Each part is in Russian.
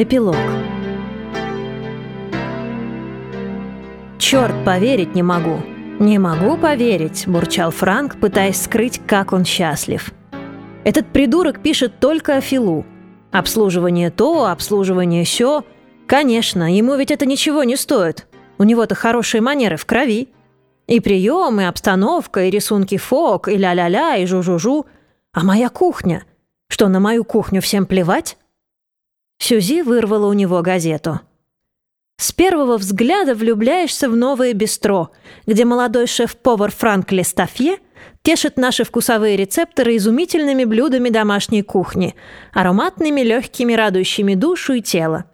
Эпилог. «Черт, поверить не могу!» «Не могу поверить», – бурчал Франк, пытаясь скрыть, как он счастлив. «Этот придурок пишет только о Филу. Обслуживание то, обслуживание сё. Конечно, ему ведь это ничего не стоит. У него-то хорошие манеры в крови. И прием, и обстановка, и рисунки фок, и ля-ля-ля, и жу-жу-жу. А моя кухня? Что, на мою кухню всем плевать?» Сюзи вырвала у него газету. С первого взгляда влюбляешься в новое бистро, где молодой шеф-повар Франк Лестафье тешит наши вкусовые рецепторы изумительными блюдами домашней кухни, ароматными, легкими, радующими душу и тело.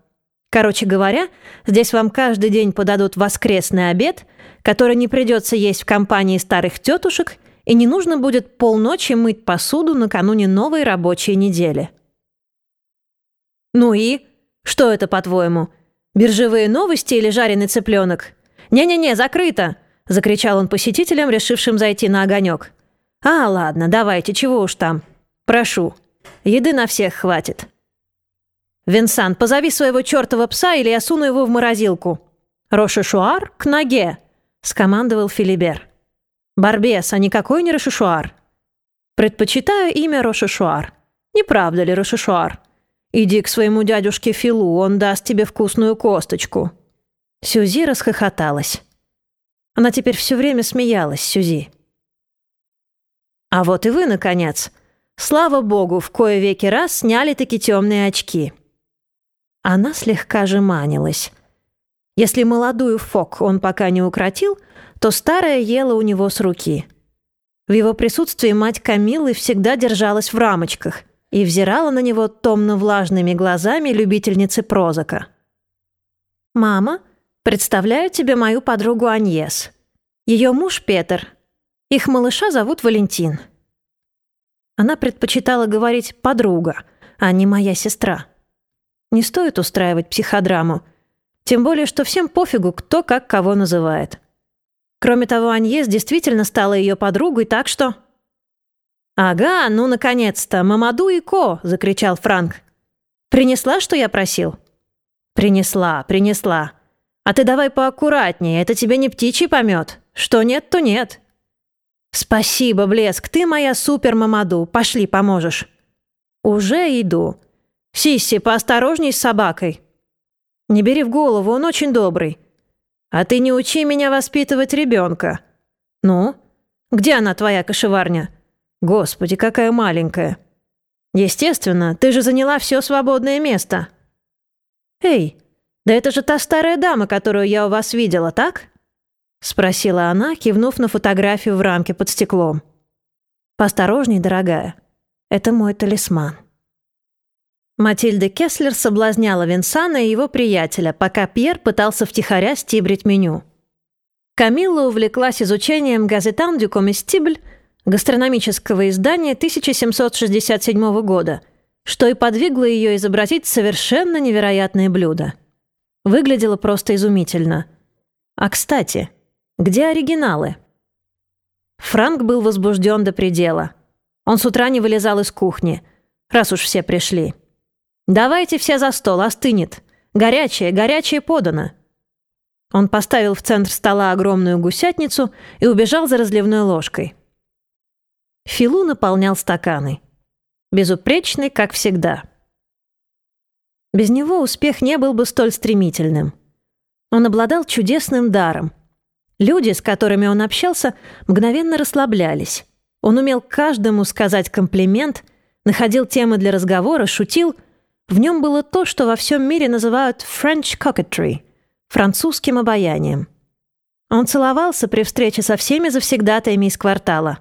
Короче говоря, здесь вам каждый день подадут воскресный обед, который не придется есть в компании старых тетушек и не нужно будет полночи мыть посуду накануне новой рабочей недели. «Ну и? Что это, по-твоему? Биржевые новости или жареный цыпленок?» «Не-не-не, закрыто!» — закричал он посетителям, решившим зайти на огонек. «А, ладно, давайте, чего уж там. Прошу. Еды на всех хватит». «Винсан, позови своего чертова пса, или я суну его в морозилку». «Рошешуар к ноге!» — скомандовал Филибер. «Барбес, а никакой не Рошешуар?» «Предпочитаю имя Рошешуар. Не правда ли, Рошешуар?» «Иди к своему дядюшке Филу, он даст тебе вкусную косточку». Сюзи расхохоталась. Она теперь все время смеялась, Сюзи. А вот и вы, наконец. Слава богу, в кое веки раз сняли таки темные очки. Она слегка жеманилась. Если молодую Фок он пока не укротил, то старая ела у него с руки. В его присутствии мать Камиллы всегда держалась в рамочках — и взирала на него томно-влажными глазами любительницы прозака. «Мама, представляю тебе мою подругу Аньес. Ее муж Петр. Их малыша зовут Валентин». Она предпочитала говорить «подруга», а не «моя сестра». Не стоит устраивать психодраму, тем более, что всем пофигу, кто как кого называет. Кроме того, Аньес действительно стала ее подругой, так что... «Ага, ну, наконец-то! Мамаду и Ко!» — закричал Франк. «Принесла, что я просил?» «Принесла, принесла. А ты давай поаккуратнее, это тебе не птичий помет. Что нет, то нет». «Спасибо, Блеск, ты моя супер-мамаду. Пошли, поможешь». «Уже иду. Сисси, поосторожней с собакой». «Не бери в голову, он очень добрый». «А ты не учи меня воспитывать ребенка». «Ну? Где она, твоя кошеварня?» Господи, какая маленькая. Естественно, ты же заняла все свободное место. Эй, да это же та старая дама, которую я у вас видела, так? Спросила она, кивнув на фотографию в рамке под стеклом. Посторожней, дорогая. Это мой талисман. Матильда Кеслер соблазняла Винсана и его приятеля, пока Пьер пытался втихаря стибрить меню. Камилла увлеклась изучением «Газетан дю Коместибль», гастрономического издания 1767 года, что и подвигло ее изобразить совершенно невероятное блюдо. Выглядело просто изумительно. А кстати, где оригиналы? Франк был возбужден до предела. Он с утра не вылезал из кухни, раз уж все пришли. «Давайте все за стол, остынет. Горячее, горячее подано». Он поставил в центр стола огромную гусятницу и убежал за разливной ложкой. Филу наполнял стаканы. Безупречный, как всегда. Без него успех не был бы столь стремительным. Он обладал чудесным даром. Люди, с которыми он общался, мгновенно расслаблялись. Он умел каждому сказать комплимент, находил темы для разговора, шутил. В нем было то, что во всем мире называют «French coquetry» — французским обаянием. Он целовался при встрече со всеми завсегдатаями из квартала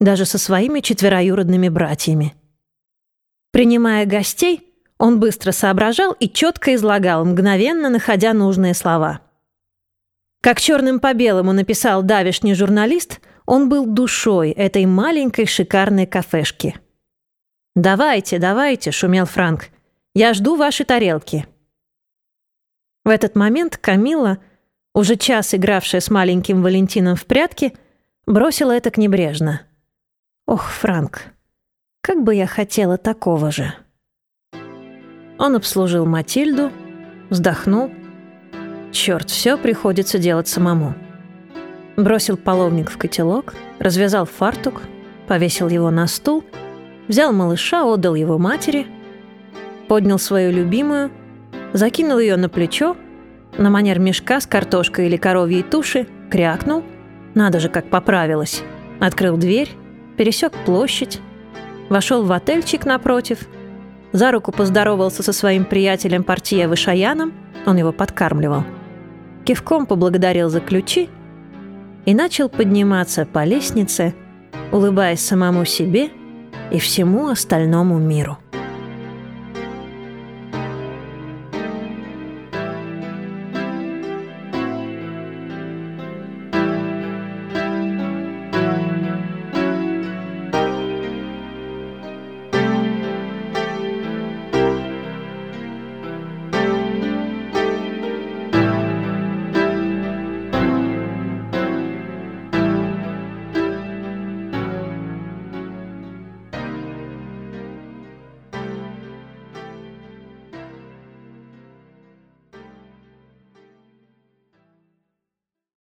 даже со своими четвероюродными братьями. Принимая гостей, он быстро соображал и четко излагал, мгновенно находя нужные слова. Как черным по белому написал давишний журналист, он был душой этой маленькой шикарной кафешки. «Давайте, давайте», — шумел Франк, — «я жду ваши тарелки». В этот момент Камила, уже час игравшая с маленьким Валентином в прятки, бросила это к небрежно — Ох, Франк, как бы я хотела такого же. Он обслужил Матильду, вздохнул. Черт, все приходится делать самому. Бросил половник в котелок, развязал фартук, повесил его на стул, взял малыша, отдал его матери, поднял свою любимую, закинул ее на плечо, на манер мешка с картошкой или коровьей туши, крякнул, надо же, как поправилась, открыл дверь, пересек площадь, вошел в отельчик напротив — за руку поздоровался со своим приятелем Портье Вышаяном, он его подкармливал. Кивком поблагодарил за ключи и начал подниматься по лестнице, улыбаясь самому себе и всему остальному миру.